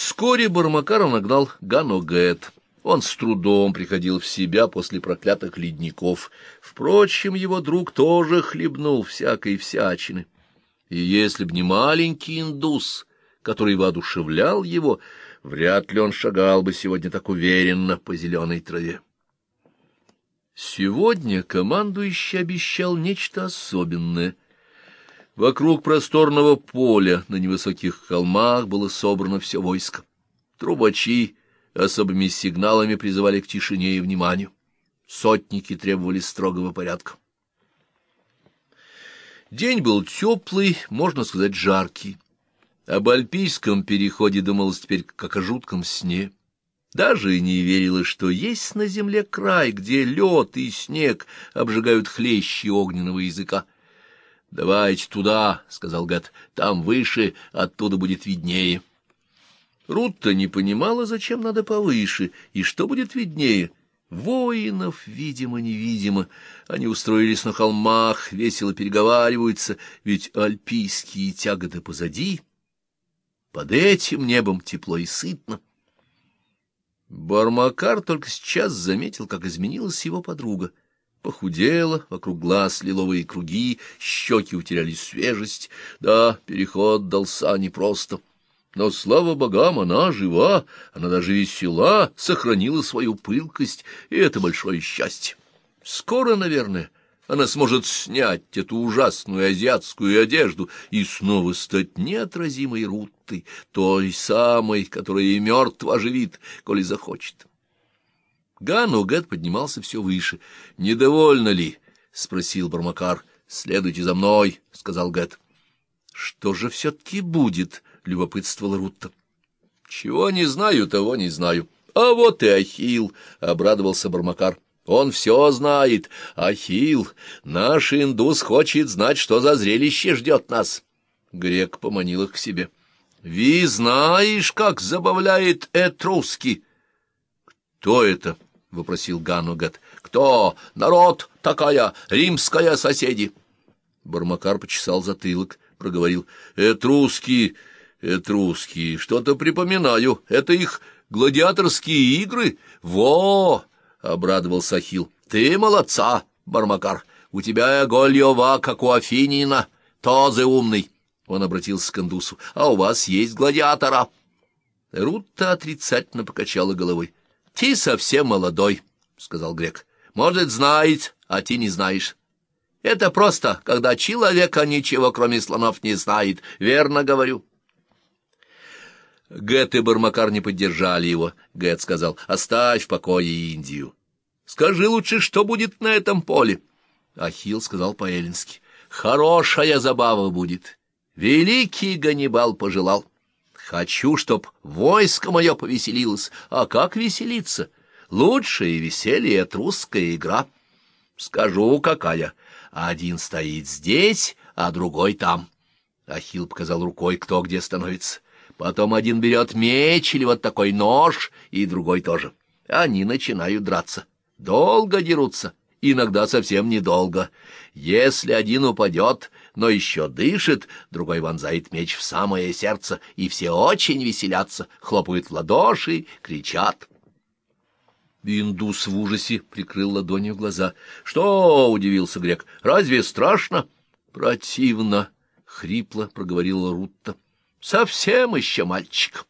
Вскоре Бармакара нагнал Гану Гэт. Он с трудом приходил в себя после проклятых ледников. Впрочем, его друг тоже хлебнул всякой всячины. И если б не маленький индус, который воодушевлял его, вряд ли он шагал бы сегодня так уверенно по зеленой траве. Сегодня командующий обещал нечто особенное. Вокруг просторного поля на невысоких холмах было собрано все войско. Трубачи особыми сигналами призывали к тишине и вниманию. Сотники требовали строгого порядка. День был теплый, можно сказать, жаркий. Об альпийском переходе думалось теперь как о жутком сне. Даже и не верилось, что есть на земле край, где лед и снег обжигают хлещи огненного языка. — Давайте туда, — сказал Гад, — там выше, оттуда будет виднее. Рутта не понимала, зачем надо повыше, и что будет виднее. Воинов, видимо-невидимо, они устроились на холмах, весело переговариваются, ведь альпийские тяготы позади. Под этим небом тепло и сытно. Бармакар только сейчас заметил, как изменилась его подруга. Похудела, вокруг глаз лиловые круги, щеки утеряли свежесть. Да, переход дался непросто. Но, слава богам, она жива, она даже весела, сохранила свою пылкость, и это большое счастье. Скоро, наверное, она сможет снять эту ужасную азиатскую одежду и снова стать неотразимой Руттой, той самой, которая и мертво оживит, коли захочет. Гану Гэт поднимался все выше. — Недовольно ли? — спросил Бармакар. — Следуйте за мной, — сказал Гэт. — Что же все-таки будет? — любопытствовала Рутта. — Чего не знаю, того не знаю. — А вот и Ахил, — обрадовался Бармакар. — он все знает. Ахил, наш индус хочет знать, что за зрелище ждет нас. Грек поманил их к себе. — Ви знаешь, как забавляет Этруски? — Кто это? — вопросил Ганугат. — Кто? Народ такая, римская соседи. Бармакар почесал затылок, проговорил. — Этруски, этруски, что-то припоминаю. Это их гладиаторские игры? Во! — обрадовался Ахил. — Ты молодца, Бармакар. У тебя гольева, как у Афинина. Тоже умный. Он обратился к Андусу. — А у вас есть гладиатора? Рутта отрицательно покачала головой. — Ты совсем молодой, — сказал грек. — Может, знает, а ты не знаешь. Это просто, когда человека ничего, кроме слонов, не знает. Верно говорю. Гэт и Бармакар не поддержали его. Гэт сказал, оставь в покое Индию. Скажи лучше, что будет на этом поле. Ахилл сказал по-эллински, хорошая забава будет. Великий Ганнибал пожелал. Хочу, чтоб войско мое повеселилось. А как веселиться? Лучшее веселье — это русская игра. Скажу, какая. Один стоит здесь, а другой там. Ахилл показал рукой, кто где становится. Потом один берет меч или вот такой нож, и другой тоже. Они начинают драться. Долго дерутся, иногда совсем недолго. Если один упадет, но еще дышит, другой вонзает меч в самое сердце, и все очень веселятся, хлопают в ладоши, кричат. Индус в ужасе прикрыл ладонью глаза. — Что? — удивился грек. — Разве страшно? — Противно, — хрипло проговорила Рутта. Совсем еще мальчик, —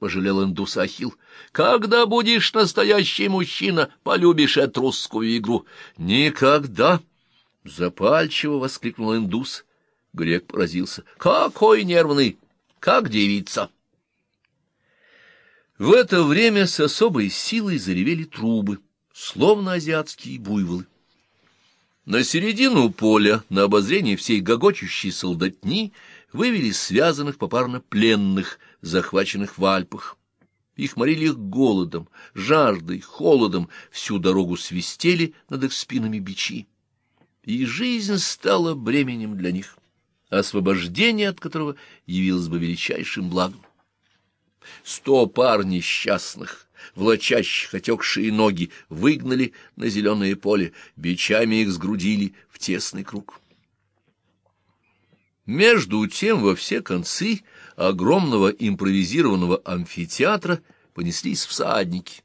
пожалел индус Ахил. Когда будешь настоящий мужчина, полюбишь эту игру. Никогда! — запальчиво воскликнул индус. Грек поразился. Какой нервный! Как девица! В это время с особой силой заревели трубы, словно азиатские буйволы. На середину поля, на обозрение всей гогочущей солдатни, вывели связанных попарно пленных, захваченных в Альпах. Их морили голодом, жаждой, холодом, всю дорогу свистели над их спинами бичи. И жизнь стала бременем для них, освобождение от которого явилось бы величайшим благом. Сто пар несчастных, влачащих отекшие ноги, выгнали на зеленое поле, бичами их сгрудили в тесный круг. Между тем во все концы огромного импровизированного амфитеатра понеслись всадники.